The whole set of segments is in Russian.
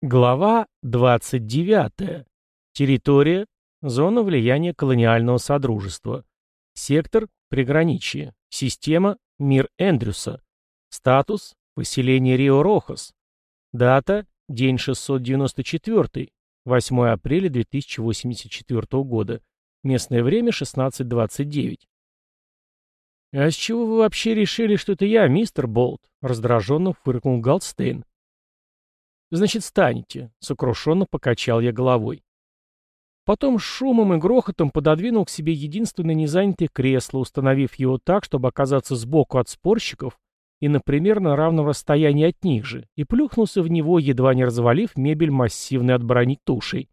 Глава 29. Территория. Зона влияния колониального содружества. Сектор. Приграничие. Система. Мир Эндрюса. Статус. Поселение Рио-Рохас. Дата. День 694. 8 апреля 2084 года. Местное время 16.29. «А с чего вы вообще решили, что это я, мистер Болт?» — раздраженно фыркнул Галстейн. «Значит, станете», — сокрушенно покачал я головой. Потом с шумом и грохотом пододвинул к себе единственное незанятое кресло, установив его так, чтобы оказаться сбоку от спорщиков и на примерно равном расстоянии от них же, и плюхнулся в него, едва не развалив мебель массивной от брони тушей.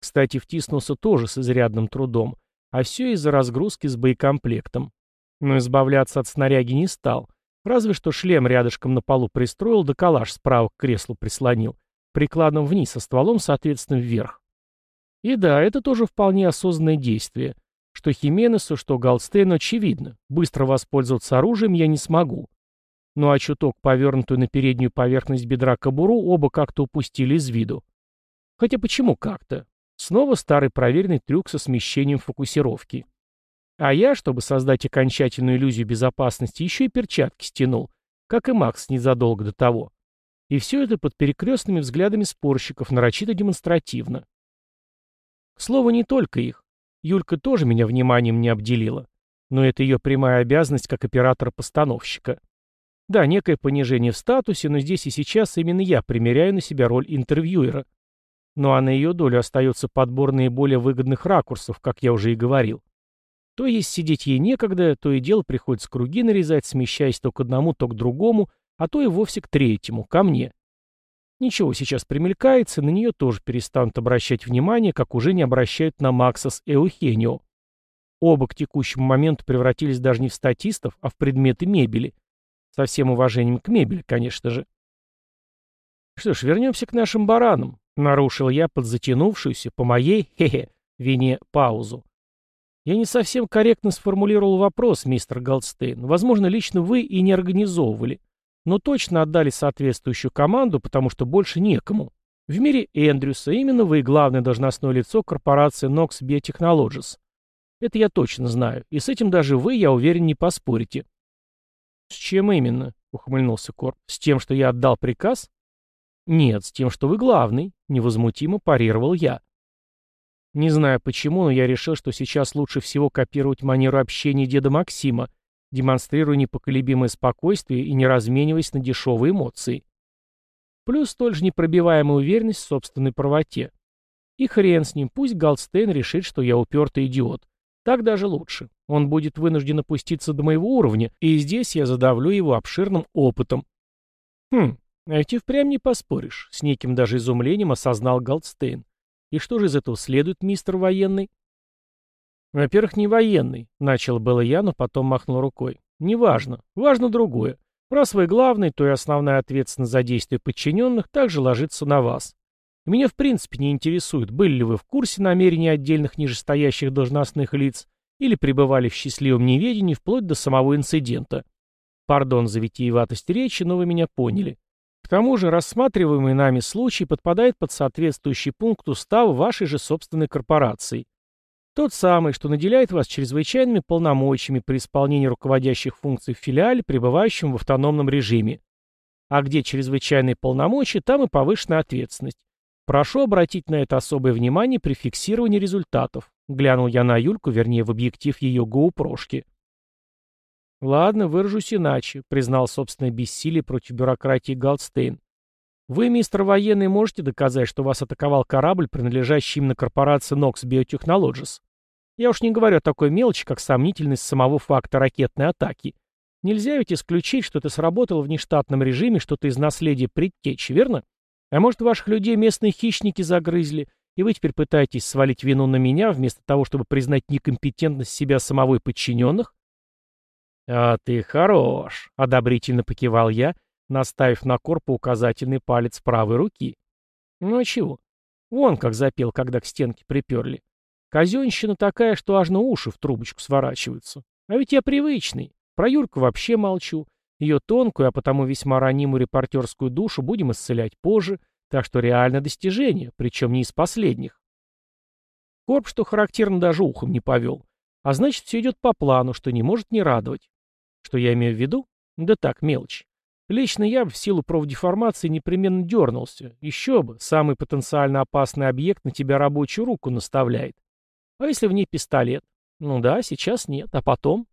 Кстати, втиснулся тоже с изрядным трудом, а все из-за разгрузки с боекомплектом. Но избавляться от снаряги не стал, Разве что шлем рядышком на полу пристроил, да калаш справа к креслу прислонил, прикладом вниз, а стволом, соответственно, вверх. И да, это тоже вполне осознанное действие. Что Хименесу, что Галстейну очевидно. Быстро воспользоваться оружием я не смогу. Ну а чуток, повернутую на переднюю поверхность бедра кобуру, оба как-то упустили из виду. Хотя почему как-то? Снова старый проверенный трюк со смещением фокусировки. А я, чтобы создать окончательную иллюзию безопасности, еще и перчатки стянул, как и Макс незадолго до того. И все это под перекрестными взглядами спорщиков, нарочито демонстративно. К слову, не только их. Юлька тоже меня вниманием не обделила. Но это ее прямая обязанность как оператора-постановщика. Да, некое понижение в статусе, но здесь и сейчас именно я примеряю на себя роль интервьюера. Ну а на ее долю остается подбор наиболее выгодных ракурсов, как я уже и говорил. То есть сидеть ей некогда, то и дело приходится круги нарезать, смещаясь то к одному, то к другому, а то и вовсе к третьему, ко мне. Ничего сейчас примелькается, на нее тоже перестанут обращать внимание, как уже не обращают на Макса с Эухенио. Оба к текущему моменту превратились даже не в статистов, а в предметы мебели. Со всем уважением к мебели, конечно же. Что ж, вернемся к нашим баранам. Нарушил я под затянувшуюся, по моей, хе-хе, вине паузу. Я не совсем корректно сформулировал вопрос, мистер Голдстейн. Возможно, лично вы и не организовывали. Но точно отдали соответствующую команду, потому что больше некому. В мире Эндрюса именно вы главное должностное лицо корпорации Nox Biotechnologies. Это я точно знаю, и с этим даже вы, я уверен, не поспорите. «С чем именно?» — ухмыльнулся Корп. «С тем, что я отдал приказ?» «Нет, с тем, что вы главный», — невозмутимо парировал я. Не знаю почему, но я решил, что сейчас лучше всего копировать манеру общения деда Максима, демонстрируя непоколебимое спокойствие и не размениваясь на дешевые эмоции. Плюс столь же непробиваемая уверенность в собственной правоте. И хрен с ним, пусть Галстейн решит, что я упертый идиот. Так даже лучше. Он будет вынужден опуститься до моего уровня, и здесь я задавлю его обширным опытом. Хм, а ведь и впрямь не поспоришь, с неким даже изумлением осознал Галстейн. И что же из этого следует, мистер военный? Во-первых, не военный, начал было я, но потом махнул рукой. Неважно. Важно другое. Раз вы главный, то и основная ответственность за действия подчиненных также ложится на вас. Меня в принципе не интересует, были ли вы в курсе намерений отдельных нижестоящих должностных лиц или пребывали в счастливом неведении вплоть до самого инцидента. Пардон за витиеватость речи, но вы меня поняли. К тому же рассматриваемый нами случай подпадает под соответствующий пункт устава вашей же собственной корпорации. Тот самый, что наделяет вас чрезвычайными полномочиями при исполнении руководящих функций в филиале, пребывающем в автономном режиме. А где чрезвычайные полномочия, там и повышенная ответственность. Прошу обратить на это особое внимание при фиксировании результатов. Глянул я на Юльку, вернее, в объектив ее гоупрошки. «Ладно, выражусь иначе», — признал собственное бессилие против бюрократии Галдстейн. «Вы, мистер военный, можете доказать, что вас атаковал корабль, принадлежащий именно корпорации Nox Biotechnologies? Я уж не говорю о такой мелочи, как сомнительность самого факта ракетной атаки. Нельзя ведь исключить, что это сработало в нештатном режиме, что-то из наследия предтечи, верно? А может, ваших людей местные хищники загрызли, и вы теперь пытаетесь свалить вину на меня, вместо того, чтобы признать некомпетентность себя самого и подчиненных? «А ты хорош», — одобрительно покивал я, наставив на корпу указательный палец правой руки. «Ну а чего? Вон как запел, когда к стенке приперли. Казенщина такая, что аж на уши в трубочку сворачиваются. А ведь я привычный. Про Юрку вообще молчу. Ее тонкую, а потому весьма ранимую репортерскую душу будем исцелять позже. Так что реально достижение, причем не из последних. Корп, что характерно, даже ухом не повел. А значит, все идет по плану, что не может не радовать. Что я имею в виду? Да так, мелочь. Лично я в силу профдеформации непременно дернулся. Еще бы, самый потенциально опасный объект на тебя рабочую руку наставляет. А если в ней пистолет? Ну да, сейчас нет, а потом?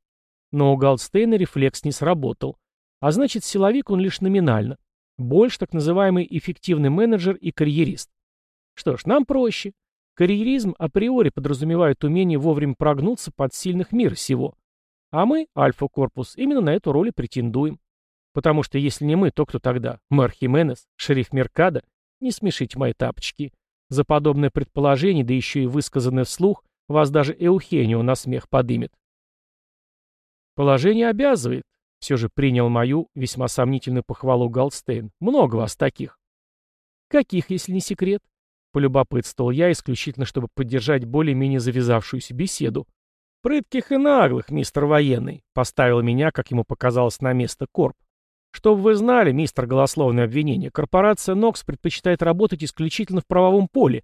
Но у Галдстейна рефлекс не сработал. А значит, силовик он лишь номинально. Больше так называемый эффективный менеджер и карьерист. Что ж, нам проще. Карьеризм априори подразумевает умение вовремя прогнуться под сильных мир всего. А мы, Альфа-корпус, именно на эту роль и претендуем. Потому что если не мы, то кто тогда? Мэр Хименес? Шериф Меркадо? Не смешите мои тапочки. За подобное предположение, да еще и высказанное вслух, вас даже Эухенио на смех подымет. Положение обязывает. Все же принял мою весьма сомнительную похвалу Галстейн. Много вас таких. Каких, если не секрет? Полюбопытствовал я исключительно, чтобы поддержать более-менее завязавшуюся беседу. «Прытких и наглых, мистер военный», — поставил меня, как ему показалось, на место Корп. Чтобы вы знали, мистер голословное обвинение, корпорация Нокс предпочитает работать исключительно в правовом поле.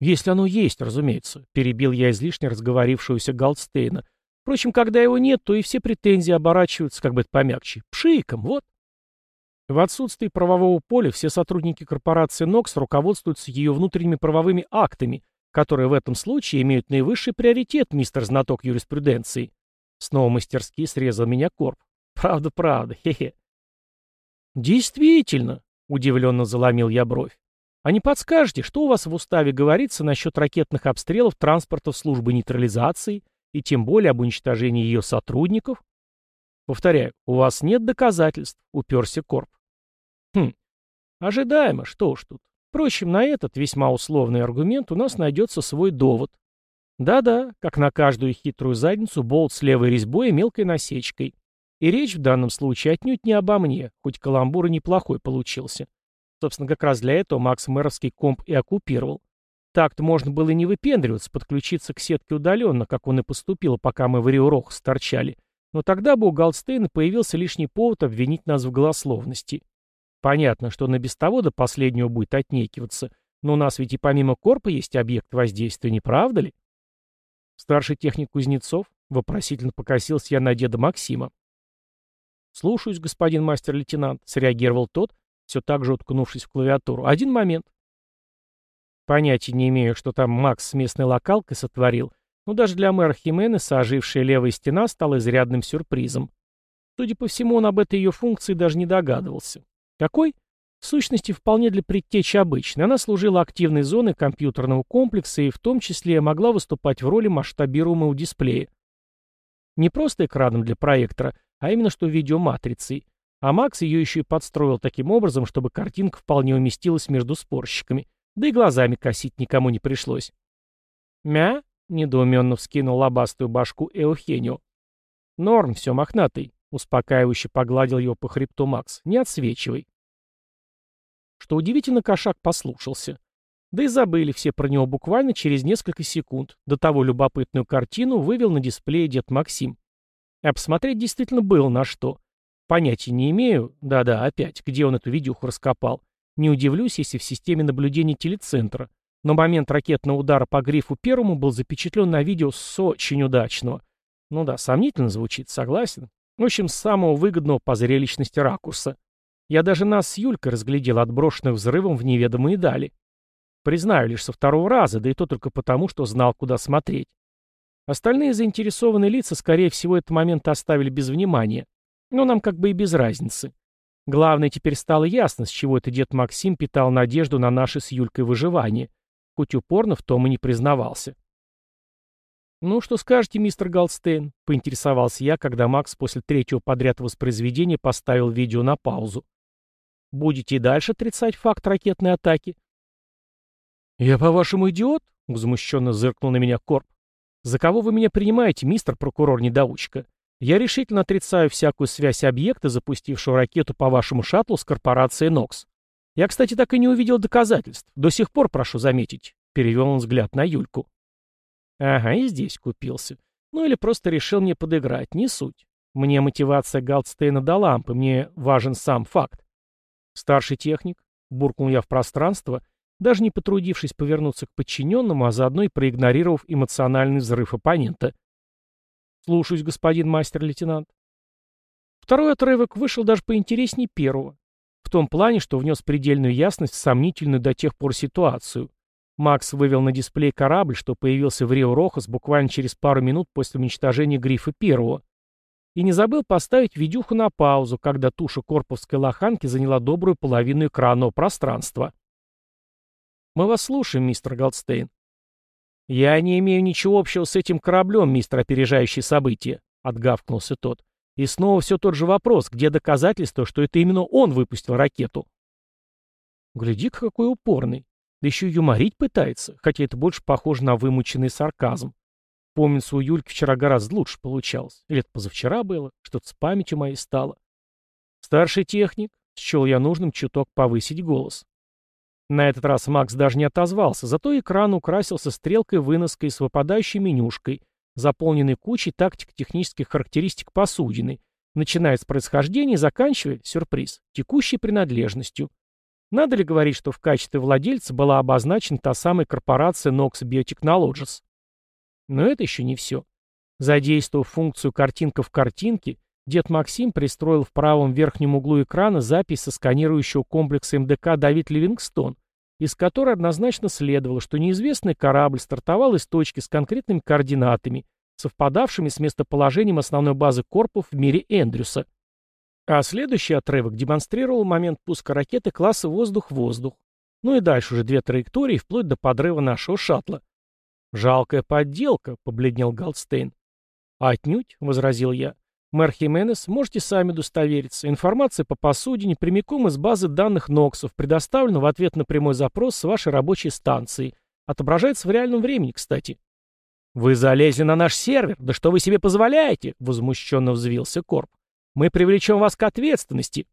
Если оно есть, разумеется, перебил я излишне разговорившегося Галдстейна. Впрочем, когда его нет, то и все претензии оборачиваются, как бы это помягче, пшиком, вот. В отсутствии правового поля все сотрудники корпорации Нокс руководствуются ее внутренними правовыми актами, которые в этом случае имеют наивысший приоритет, мистер знаток юриспруденции. Снова мастерски срезал меня Корп. Правда, правда, хе-хе. «Действительно», — удивленно заломил я бровь. «А не подскажете, что у вас в уставе говорится насчет ракетных обстрелов транспортов службы нейтрализации и тем более об уничтожении ее сотрудников?» «Повторяю, у вас нет доказательств», — уперся Корп. «Хм, ожидаемо, что уж тут. Впрочем, на этот весьма условный аргумент у нас найдется свой довод. Да-да, как на каждую хитрую задницу, болт с левой резьбой и мелкой насечкой. И речь в данном случае отнюдь не обо мне, хоть каламбур и неплохой получился. Собственно, как раз для этого Макс Мэровский комп и оккупировал. Так-то можно было и не выпендриваться, подключиться к сетке удаленно, как он и поступил, пока мы в Риорох сторчали. Но тогда бы у Галдстейна появился лишний повод обвинить нас в голословности. Понятно, что и без того до последнего будет отнекиваться, но у нас ведь и помимо корпа есть объект воздействия, не правда ли? Старший техник Кузнецов вопросительно покосился я на деда Максима. «Слушаюсь, господин мастер-лейтенант», — среагировал тот, все так же уткнувшись в клавиатуру. «Один момент». Понятия не имею, что там Макс с местной локалкой сотворил, но даже для мэра Хименеса ожившая левая стена стала изрядным сюрпризом. Судя по всему, он об этой ее функции даже не догадывался. Какой? В сущности, вполне для предтечи обычной. Она служила активной зоной компьютерного комплекса и в том числе могла выступать в роли масштабируемого дисплея. Не просто экраном для проектора, а именно что видеоматрицей. А Макс ее еще и подстроил таким образом, чтобы картинка вполне уместилась между спорщиками, да и глазами косить никому не пришлось. «Мя?» — недоуменно вскинул лобастую башку Эохенио. «Норм, все, мохнатый», — успокаивающе погладил его по хребту Макс. «Не отсвечивай». Что удивительно, кошак послушался. Да и забыли все про него буквально через несколько секунд. До того любопытную картину вывел на дисплее дед Максим. А посмотреть действительно было на что. Понятия не имею, да-да, опять, где он эту видюху раскопал. Не удивлюсь, если в системе наблюдения телецентра. Но момент ракетного удара по грифу первому был запечатлен на видео с очень удачного. Ну да, сомнительно звучит, согласен. В общем, самого выгодного по зрелищности ракурса. Я даже нас с Юлькой разглядел отброшенных взрывом в неведомые дали. Признаю, лишь со второго раза, да и то только потому, что знал, куда смотреть. Остальные заинтересованные лица, скорее всего, этот момент оставили без внимания. Но нам как бы и без разницы. Главное, теперь стало ясно, с чего это дед Максим питал надежду на наше с Юлькой выживание, хоть упорно в том и не признавался. «Ну, что скажете, мистер Голдстейн?» — поинтересовался я, когда Макс после третьего подряд воспроизведения поставил видео на паузу. «Будете и дальше отрицать факт ракетной атаки?» «Я, по-вашему, идиот?» — возмущенно зыркнул на меня Корп. «За кого вы меня принимаете, мистер прокурор-недоучка? Я решительно отрицаю всякую связь объекта, запустившего ракету по вашему шаттлу с корпорацией «Нокс». Я, кстати, так и не увидел доказательств. До сих пор, прошу заметить». Перевел он взгляд на Юльку. «Ага, и здесь купился. Ну или просто решил мне подыграть, не суть. Мне мотивация Галдстейна до лампы, мне важен сам факт. Старший техник, буркнул я в пространство, даже не потрудившись повернуться к подчиненному, а заодно и проигнорировав эмоциональный взрыв оппонента. «Слушаюсь, господин мастер-лейтенант». Второй отрывок вышел даже поинтереснее первого. В том плане, что внес предельную ясность в сомнительную до тех пор ситуацию. Макс вывел на дисплей корабль, что появился в Рио-Рохас буквально через пару минут после уничтожения грифа первого. И не забыл поставить видюху на паузу, когда туша корпусской лоханки заняла добрую половину экранного пространства. «Мы вас слушаем, мистер Голдстейн». «Я не имею ничего общего с этим кораблем, мистер опережающий события», — отгавкнулся тот. «И снова все тот же вопрос, где доказательство, что это именно он выпустил ракету?» «Гляди-ка, какой упорный. Да еще и юморить пытается, хотя это больше похоже на вымученный сарказм. Помнится, у Юльки вчера гораздо лучше получалось. Или это позавчера было, что-то с памятью моей стало. Старший техник, счел я нужным чуток повысить голос. На этот раз Макс даже не отозвался, зато экран украсился стрелкой-выноской с выпадающей менюшкой, заполненной кучей тактико-технических характеристик посудины, начиная с происхождения и заканчивая, сюрприз, текущей принадлежностью. Надо ли говорить, что в качестве владельца была обозначена та самая корпорация Nox Biotechnologies? Но это еще не все. Задействовав функцию «картинка в картинке», дед Максим пристроил в правом верхнем углу экрана запись со сканирующего комплекса МДК «Давид Ливингстон», из которой однозначно следовало, что неизвестный корабль стартовал из точки с конкретными координатами, совпадавшими с местоположением основной базы корпов в мире Эндрюса. А следующий отрывок демонстрировал момент пуска ракеты класса «Воздух-воздух». Ну и дальше уже две траектории, вплоть до подрыва нашего шаттла. «Жалкая подделка», — побледнел Галдстейн. «Отнюдь», — возразил я. Мэр Хименес, можете сами удостовериться. Информация по посудине прямиком из базы данных Ноксов предоставлена в ответ на прямой запрос с вашей рабочей станции. Отображается в реальном времени, кстати. «Вы залезли на наш сервер? Да что вы себе позволяете?» — возмущенно взвился Корп. «Мы привлечем вас к ответственности».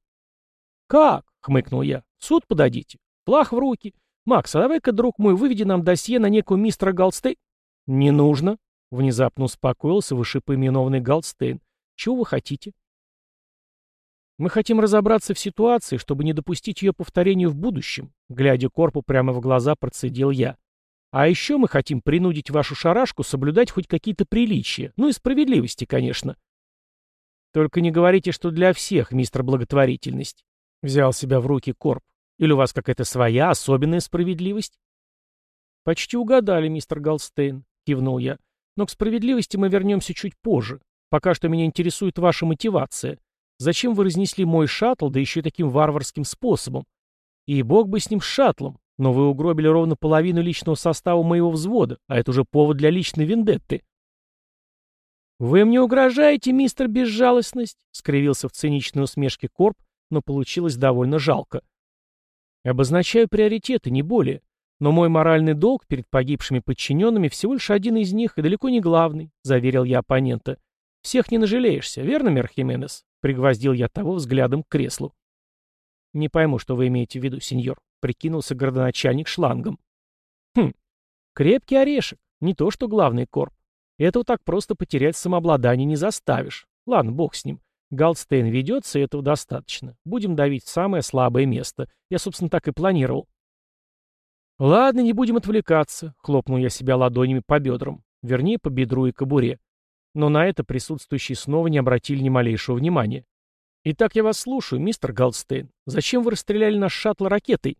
«Как?» — хмыкнул я. «Суд подадите. Плах в руки. Макс, а давай-ка, друг мой, выведи нам досье на некую мистера Галстей...» «Не нужно», — внезапно успокоился вышепоименованный Галстейн. Чего вы хотите? Мы хотим разобраться в ситуации, чтобы не допустить ее повторению в будущем, глядя Корпу прямо в глаза, процедил я. А еще мы хотим принудить вашу шарашку соблюдать хоть какие-то приличия, ну и справедливости, конечно. Только не говорите, что для всех, мистер благотворительность. Взял себя в руки Корп. Или у вас какая-то своя особенная справедливость? Почти угадали, мистер Галстейн, кивнул я. Но к справедливости мы вернемся чуть позже. Пока что меня интересует ваша мотивация. Зачем вы разнесли мой шаттл, да еще и таким варварским способом? И бог бы с ним с шаттлом, но вы угробили ровно половину личного состава моего взвода, а это уже повод для личной вендетты. «Вы мне угрожаете, мистер Безжалостность?» — скривился в циничной усмешке Корп, но получилось довольно жалко. «Обозначаю приоритеты, не более. Но мой моральный долг перед погибшими подчиненными всего лишь один из них и далеко не главный», — заверил я оппонента. «Всех не нажалеешься, верно, мэр Хименес?» — пригвоздил я того взглядом к креслу. «Не пойму, что вы имеете в виду, сеньор», — прикинулся городоначальник шлангом. «Хм, крепкий орешек, не то что главный корп. Этого так просто потерять самообладание не заставишь. Ладно, бог с ним. Галдстейн ведется, и этого достаточно. Будем давить в самое слабое место. Я, собственно, так и планировал». «Ладно, не будем отвлекаться», — хлопнул я себя ладонями по бедрам. Вернее, по бедру и кобуре но на это присутствующие снова не обратили ни малейшего внимания. «Итак, я вас слушаю, мистер Галдстейн. Зачем вы расстреляли наш шаттл ракетой?»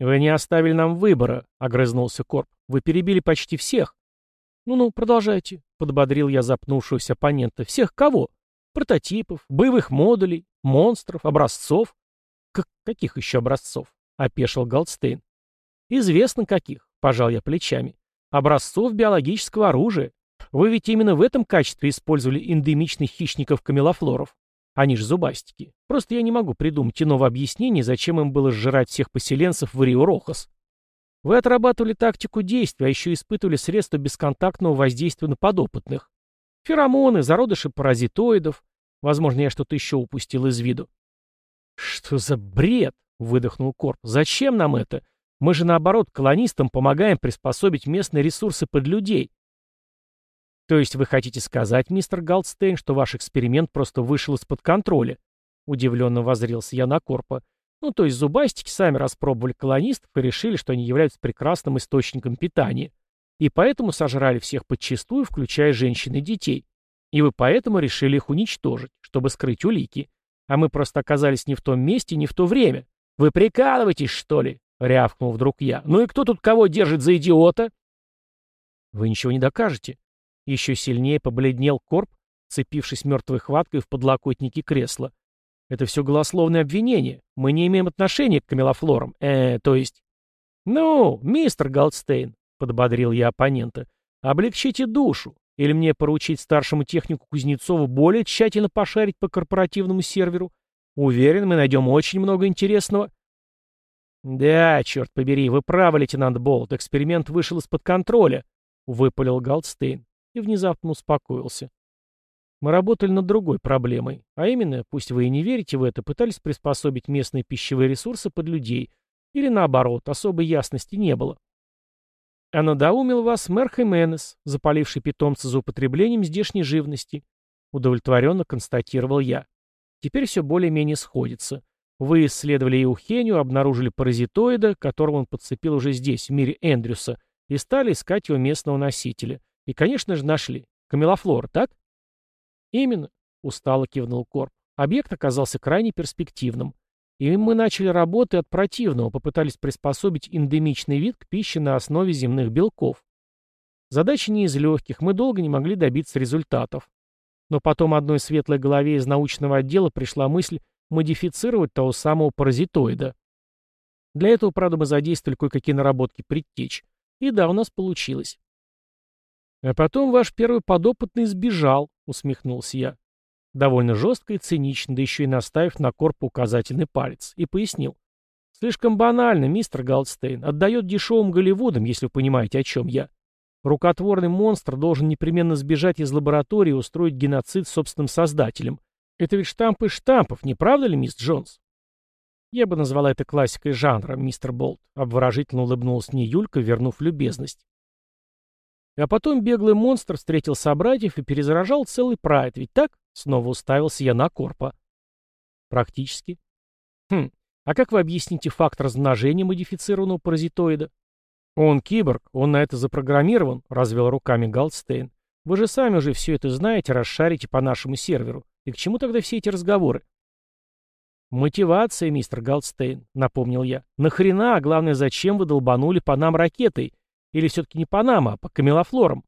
«Вы не оставили нам выбора», — огрызнулся Корп. «Вы перебили почти всех». «Ну-ну, продолжайте», — подбодрил я запнувшегося оппонента. «Всех кого? Прототипов, боевых модулей, монстров, образцов?» «К «Каких еще образцов?» — опешил Галдстейн. «Известно каких», — пожал я плечами. «Образцов биологического оружия. Вы ведь именно в этом качестве использовали эндемичных хищников-камелофлоров. Они же зубастики. Просто я не могу придумать иного объяснения, зачем им было сжирать всех поселенцев в Рио-Рохас. Вы отрабатывали тактику действия, а еще испытывали средства бесконтактного воздействия на подопытных. Феромоны, зародыши паразитоидов. Возможно, я что-то еще упустил из виду. «Что за бред?» — выдохнул Корп. «Зачем нам это? Мы же, наоборот, колонистам помогаем приспособить местные ресурсы под людей. То есть вы хотите сказать, мистер Галдстейн, что ваш эксперимент просто вышел из-под контроля? Удивленно возрился я на Корпа. Ну, то есть зубастики сами распробовали колонистов и решили, что они являются прекрасным источником питания. И поэтому сожрали всех подчистую, включая женщин и детей. И вы поэтому решили их уничтожить, чтобы скрыть улики. А мы просто оказались не в том месте, не в то время. Вы прикалываетесь, что ли? Рявкнул вдруг я. Ну и кто тут кого держит за идиота? Вы ничего не докажете. Еще сильнее побледнел Корп, цепившись мертвой хваткой в подлокотники кресла. Это все голословное обвинение. Мы не имеем отношения к камелофлорам. Э, то есть... Ну, мистер Голдстейн, подбодрил я оппонента, облегчите душу. Или мне поручить старшему технику Кузнецову более тщательно пошарить по корпоративному серверу? Уверен, мы найдем очень много интересного. Да, черт побери, вы правы, лейтенант Болт, эксперимент вышел из-под контроля, выпалил Голдстейн и внезапно успокоился. Мы работали над другой проблемой, а именно, пусть вы и не верите в это, пытались приспособить местные пищевые ресурсы под людей, или наоборот, особой ясности не было. А надоумил вас мэр Хименес, запаливший питомца за употреблением здешней живности. Удовлетворенно констатировал я. Теперь все более-менее сходится. Вы исследовали Еухению, обнаружили паразитоида, которого он подцепил уже здесь, в мире Эндрюса, и стали искать его местного носителя. И, конечно же, нашли. Камелофлор, так? «Именно», — устало кивнул Корп. «Объект оказался крайне перспективным. И мы начали работы от противного, попытались приспособить эндемичный вид к пище на основе земных белков. Задача не из легких, мы долго не могли добиться результатов. Но потом одной светлой голове из научного отдела пришла мысль модифицировать того самого паразитоида. Для этого, правда, мы задействовали кое-какие наработки предтеч. И да, у нас получилось. А потом ваш первый подопытный сбежал, усмехнулся я. Довольно жестко и цинично, да еще и наставив на корпу указательный палец. И пояснил. Слишком банально, мистер Галдстейн. Отдает дешевым Голливудом, если вы понимаете, о чем я. Рукотворный монстр должен непременно сбежать из лаборатории и устроить геноцид собственным создателем. Это ведь штамп из штампов, не правда ли, мисс Джонс? Я бы назвала это классикой жанра, мистер Болт. Обворожительно улыбнулась мне Юлька, вернув любезность. А потом беглый монстр встретил собратьев и перезаражал целый прайд, ведь так? Снова уставился я на Корпа. Практически. Хм, а как вы объясните факт размножения модифицированного паразитоида? Он киборг, он на это запрограммирован, развел руками Галдстейн. Вы же сами уже все это знаете, расшарите по нашему серверу. И к чему тогда все эти разговоры? Мотивация, мистер Галдстейн, напомнил я. Нахрена, а главное, зачем вы долбанули по нам ракетой? Или все-таки не по нам, а по камелофлорам?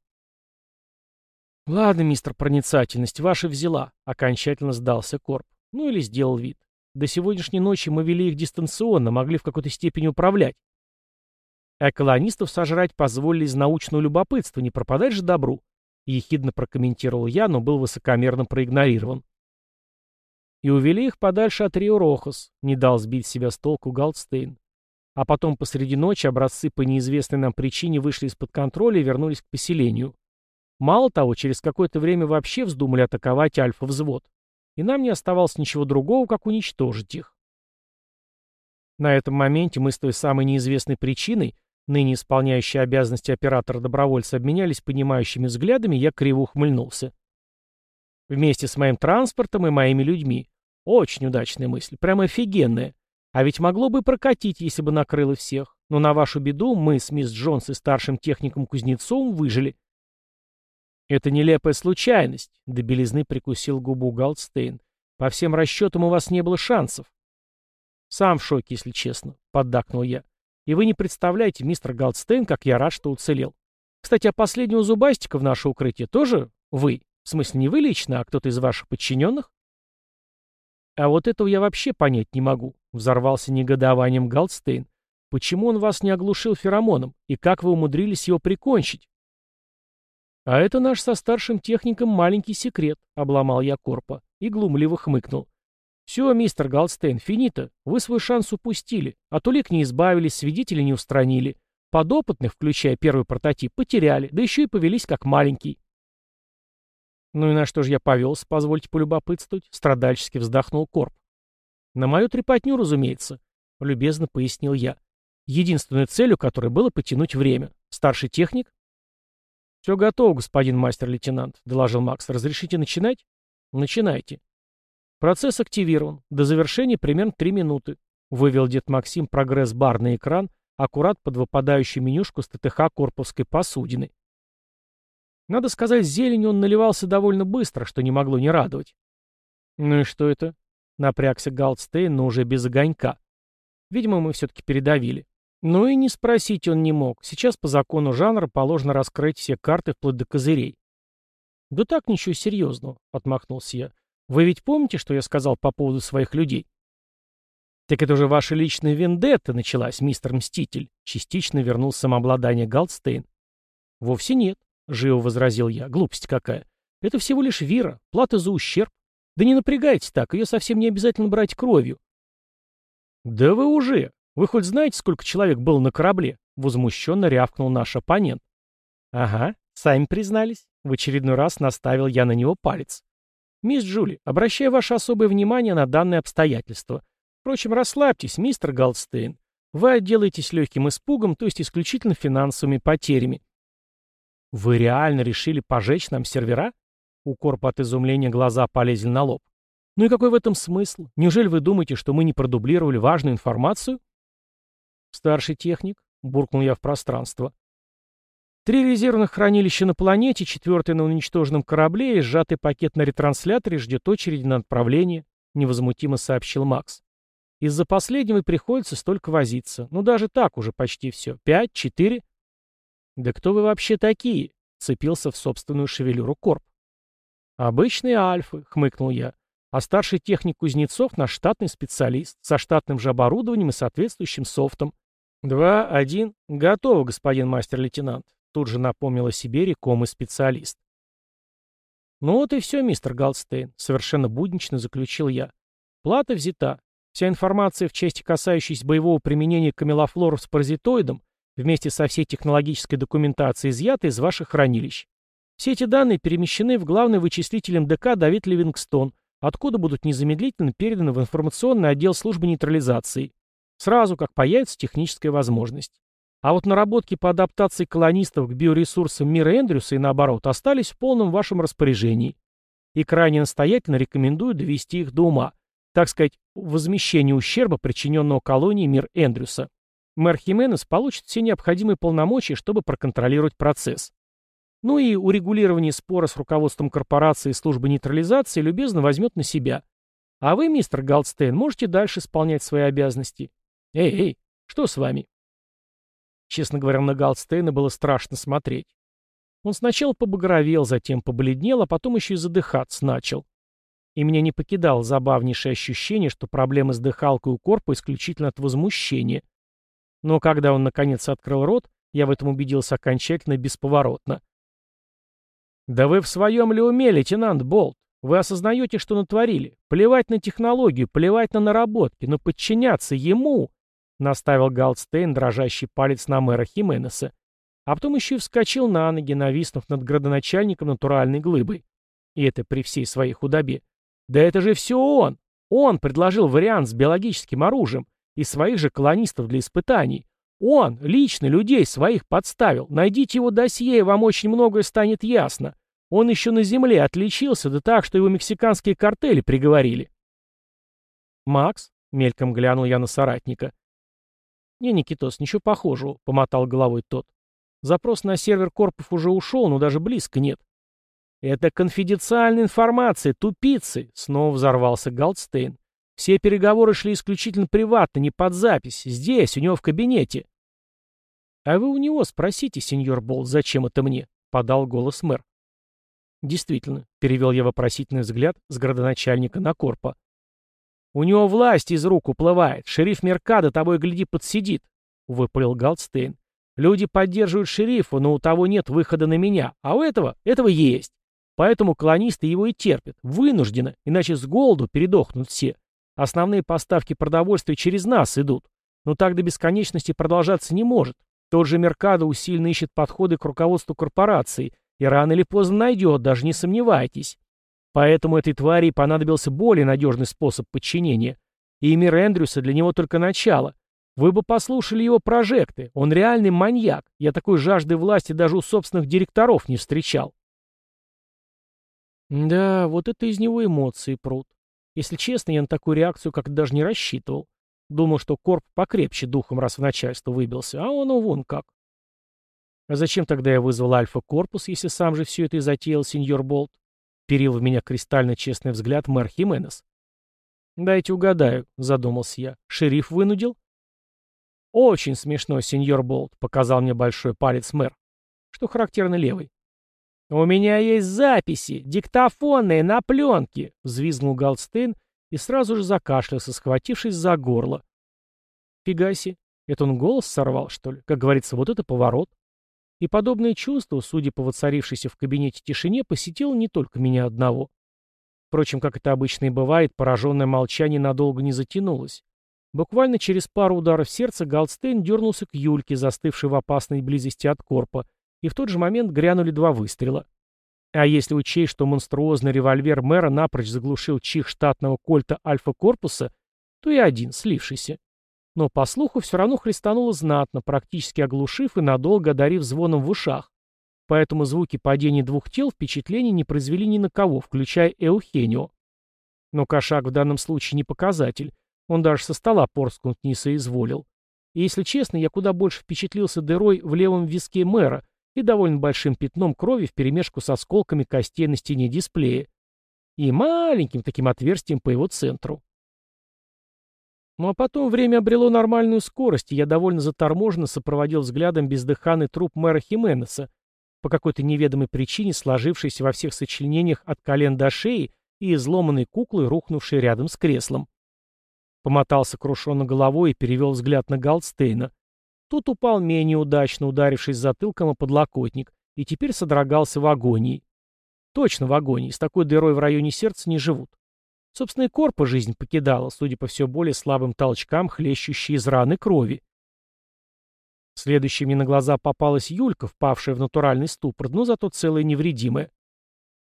Ладно, мистер Проницательность, ваша взяла. Окончательно сдался Корп. Ну или сделал вид. До сегодняшней ночи мы вели их дистанционно, могли в какой-то степени управлять. А колонистов сожрать позволили из научного любопытства, не пропадать же добру. Ехидно прокомментировал я, но был высокомерно проигнорирован. И увели их подальше от Рио Рохас, не дал сбить себя с толку Галдстейн. А потом посреди ночи образцы по неизвестной нам причине вышли из-под контроля и вернулись к поселению. Мало того, через какое-то время вообще вздумали атаковать альфа-взвод. И нам не оставалось ничего другого, как уничтожить их. На этом моменте мы с той самой неизвестной причиной, ныне исполняющей обязанности оператора-добровольца, обменялись понимающими взглядами, я криво ухмыльнулся. Вместе с моим транспортом и моими людьми. Очень удачная мысль, прямо офигенная. А ведь могло бы прокатить, если бы накрыло всех. Но на вашу беду мы с мисс Джонс и старшим техником Кузнецовым выжили. Это нелепая случайность, до белизны прикусил губу Галдстейн. По всем расчетам у вас не было шансов. Сам в шоке, если честно, поддакнул я. И вы не представляете, мистер Галдстейн, как я рад, что уцелел. Кстати, а последнего зубастика в наше укрытие тоже вы? В смысле, не вы лично, а кто-то из ваших подчиненных? А вот этого я вообще понять не могу, взорвался негодованием Галдстейн. Почему он вас не оглушил феромоном? И как вы умудрились его прикончить? А это наш со старшим техником маленький секрет, обломал я Корпа и глумливо хмыкнул. «Все, мистер Галдстейн, финита. Вы свой шанс упустили. От улик не избавились, свидетелей не устранили. Подопытных, включая первый прототип, потеряли, да еще и повелись как маленький. «Ну и на что же я повелся, позвольте полюбопытствовать?» — страдальчески вздохнул Корп. «На мою трепотню, разумеется», — любезно пояснил я. «Единственной целью которой было потянуть время. Старший техник?» «Все готово, господин мастер-лейтенант», — доложил Макс. «Разрешите начинать?» «Начинайте». «Процесс активирован. До завершения примерно три минуты», — Вывел дед Максим прогресс-бар на экран, аккурат под выпадающую менюшку с ТТХ корповской посудины. Надо сказать, зелень он наливался довольно быстро, что не могло не радовать. «Ну и что это?» — напрягся Галдстейн, но уже без огонька. Видимо, мы все-таки передавили. Ну и не спросить он не мог. Сейчас по закону жанра положено раскрыть все карты вплоть до козырей. «Да так, ничего серьезного», — отмахнулся я. «Вы ведь помните, что я сказал по поводу своих людей?» «Так это уже ваша личная вендетта началась, мистер Мститель», — частично вернул самообладание Галдстейн. «Вовсе нет», — живо возразил я. «Глупость какая. Это всего лишь вира, плата за ущерб. Да не напрягайтесь так, ее совсем не обязательно брать кровью». «Да вы уже! Вы хоть знаете, сколько человек было на корабле?» — возмущенно рявкнул наш оппонент. «Ага, сами признались». В очередной раз наставил я на него палец. «Мисс Джули, обращаю ваше особое внимание на данное обстоятельство. Впрочем, расслабьтесь, мистер Галдстейн. Вы отделаетесь легким испугом, то есть исключительно финансовыми потерями. «Вы реально решили пожечь нам сервера?» У Корпа от изумления глаза полезли на лоб. «Ну и какой в этом смысл? Неужели вы думаете, что мы не продублировали важную информацию?» «Старший техник», — буркнул я в пространство. «Три резервных хранилища на планете, четвертое на уничтоженном корабле и сжатый пакет на ретрансляторе ждет очереди на отправление», — невозмутимо сообщил Макс. «Из-за последнего приходится столько возиться. Ну даже так уже почти все. Пять, четыре...» «Да кто вы вообще такие?» — цепился в собственную шевелюру Корп. «Обычные альфы», — хмыкнул я. «А старший техник Кузнецов — наш штатный специалист, со штатным же оборудованием и соответствующим софтом. Два, один, готово, господин мастер-лейтенант», — тут же напомнил о себе рекомый специалист. «Ну вот и все, мистер Галстейн», — совершенно буднично заключил я. «Плата взята. Вся информация в части, касающейся боевого применения камелофлоров с паразитоидом, вместе со всей технологической документацией изъяты из ваших хранилищ. Все эти данные перемещены в главный вычислитель МДК Давид Ливингстон, откуда будут незамедлительно переданы в информационный отдел службы нейтрализации, сразу как появится техническая возможность. А вот наработки по адаптации колонистов к биоресурсам мира Эндрюса и наоборот остались в полном вашем распоряжении. И крайне настоятельно рекомендую довести их до ума, так сказать, возмещение ущерба, причиненного колонии мир Эндрюса мэр Хименес получит все необходимые полномочия, чтобы проконтролировать процесс. Ну и урегулирование спора с руководством корпорации и службы нейтрализации любезно возьмет на себя. А вы, мистер Галдстейн, можете дальше исполнять свои обязанности. Эй, эй, что с вами? Честно говоря, на Галдстейна было страшно смотреть. Он сначала побагровел, затем побледнел, а потом еще и задыхаться начал. И меня не покидало забавнейшее ощущение, что проблемы с дыхалкой у Корпа исключительно от возмущения. Но когда он наконец открыл рот, я в этом убедился окончательно и бесповоротно. «Да вы в своем ли уме, лейтенант Болт? Вы осознаете, что натворили? Плевать на технологию, плевать на наработки, но подчиняться ему!» Наставил Галдстейн дрожащий палец на мэра Хименеса. А потом еще и вскочил на ноги, нависнув над градоначальником натуральной глыбой. И это при всей своей худобе. «Да это же все он! Он предложил вариант с биологическим оружием и своих же колонистов для испытаний. Он лично людей своих подставил. Найдите его досье, и вам очень многое станет ясно. Он еще на земле отличился, да так, что его мексиканские картели приговорили. «Макс?» — мельком глянул я на соратника. «Не, Никитос, ничего похожего», — помотал головой тот. «Запрос на сервер Корпов уже ушел, но даже близко нет». «Это конфиденциальная информация, тупицы!» — снова взорвался Галдстейн. Все переговоры шли исключительно приватно, не под запись. Здесь, у него в кабинете. «А вы у него спросите, сеньор Болт, зачем это мне?» — подал голос мэр. «Действительно», — перевел я вопросительный взгляд с градоначальника на корпа. «У него власть из рук уплывает. Шериф Меркадо того и гляди подсидит», — выпалил Галдстейн. «Люди поддерживают шерифа, но у того нет выхода на меня, а у этого, этого есть. Поэтому колонисты его и терпят, вынужденно, иначе с голоду передохнут все. Основные поставки продовольствия через нас идут. Но так до бесконечности продолжаться не может. Тот же Меркадо усиленно ищет подходы к руководству корпорации и рано или поздно найдет, даже не сомневайтесь. Поэтому этой твари понадобился более надежный способ подчинения. И мир Эндрюса для него только начало. Вы бы послушали его прожекты. Он реальный маньяк. Я такой жажды власти даже у собственных директоров не встречал. Да, вот это из него эмоции прут. Если честно, я на такую реакцию как-то даже не рассчитывал. Думал, что корп покрепче духом раз в начальство выбился, а он, вон как. А зачем тогда я вызвал Альфа-корпус, если сам же все это и затеял сеньор Болт? Перил в меня кристально честный взгляд мэр Хименес. «Дайте угадаю», — задумался я. «Шериф вынудил?» «Очень смешно, сеньор Болт», — показал мне большой палец мэр, что характерно левый. «У меня есть записи, диктофонные, на пленке», — взвизгнул Галстейн и сразу же закашлялся, схватившись за горло. «Фигаси, это он голос сорвал, что ли? Как говорится, вот это поворот». И подобное чувство, судя по воцарившейся в кабинете тишине, посетило не только меня одного. Впрочем, как это обычно и бывает, пораженное молчание надолго не затянулось. Буквально через пару ударов сердца Галдстейн дернулся к Юльке, застывшей в опасной близости от корпа, и в тот же момент грянули два выстрела. А если учесть, что монструозный револьвер мэра напрочь заглушил чих штатного кольта альфа-корпуса, то и один, слившийся. Но, по слуху, все равно хлестануло знатно, практически оглушив и надолго одарив звоном в ушах. Поэтому звуки падения двух тел впечатления не произвели ни на кого, включая Эухенио. Но кошак в данном случае не показатель. Он даже со стола порскнуть не соизволил. И если честно, я куда больше впечатлился дырой в левом виске мэра и довольно большим пятном крови вперемешку с осколками костей на стене дисплея. И маленьким таким отверстием по его центру. Ну а потом время обрело нормальную скорость, и я довольно заторможенно сопроводил взглядом бездыханный труп мэра Хименеса, по какой-то неведомой причине сложившийся во всех сочленениях от колен до шеи и изломанной куклой, рухнувшей рядом с креслом. Помотался крушенно головой и перевел взгляд на Галдстейна. Тут упал менее удачно, ударившись затылком о подлокотник, и теперь содрогался в агонии. Точно в агонии, с такой дырой в районе сердца не живут. Собственно, и корпа жизнь покидала, судя по все более слабым толчкам, хлещущей из раны крови. Следующей мне на глаза попалась Юлька, впавшая в натуральный ступор, но зато целая невредимая.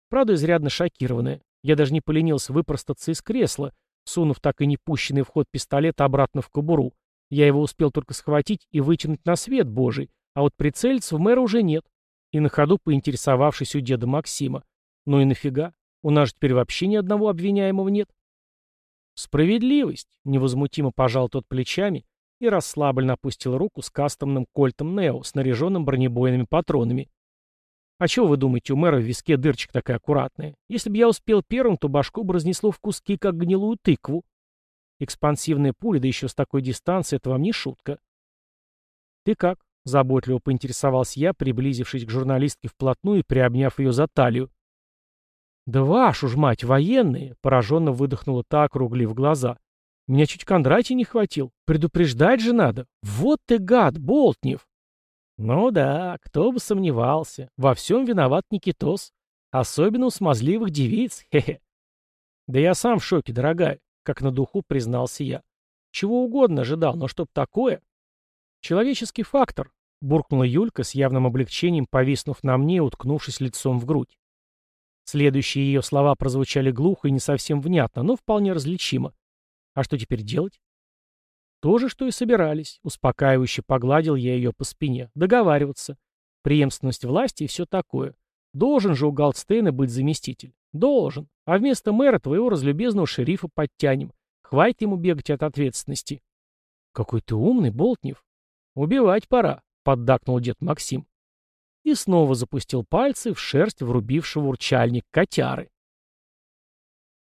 Правда, изрядно шокированная. Я даже не поленился выпростаться из кресла, сунув так и не пущенный в ход пистолет обратно в кобуру. Я его успел только схватить и вытянуть на свет божий, а вот прицелиться в мэра уже нет. И на ходу поинтересовавшись у деда Максима. Ну и нафига? У нас же теперь вообще ни одного обвиняемого нет. Справедливость, невозмутимо пожал тот плечами и расслабленно опустил руку с кастомным кольтом Нео, снаряженным бронебойными патронами. А чего вы думаете, у мэра в виске дырчик такая аккуратная? Если бы я успел первым, то башку бы разнесло в куски, как гнилую тыкву. Экспансивная пуля, да еще с такой дистанции, это вам не шутка. Ты как? Заботливо поинтересовался я, приблизившись к журналистке вплотную и приобняв ее за талию. «Да вашу ж мать, военные!» — пораженно выдохнула та, округлив глаза. «Меня чуть Кондратий не хватил. Предупреждать же надо. Вот ты гад, Болтнев!» «Ну да, кто бы сомневался. Во всем виноват Никитос. Особенно у смазливых девиц. Хе-хе». «Да я сам в шоке, дорогая», — как на духу признался я. «Чего угодно ожидал, но чтоб такое...» «Человеческий фактор», — буркнула Юлька с явным облегчением, повиснув на мне и уткнувшись лицом в грудь. Следующие ее слова прозвучали глухо и не совсем внятно, но вполне различимо. А что теперь делать? То же, что и собирались. Успокаивающе погладил я ее по спине. Договариваться. Преемственность власти и все такое. Должен же у Галдстейна быть заместитель. Должен. А вместо мэра твоего разлюбезного шерифа подтянем. Хватит ему бегать от ответственности. Какой ты умный, Болтнев. Убивать пора, поддакнул дед Максим и снова запустил пальцы в шерсть врубившего урчальник котяры.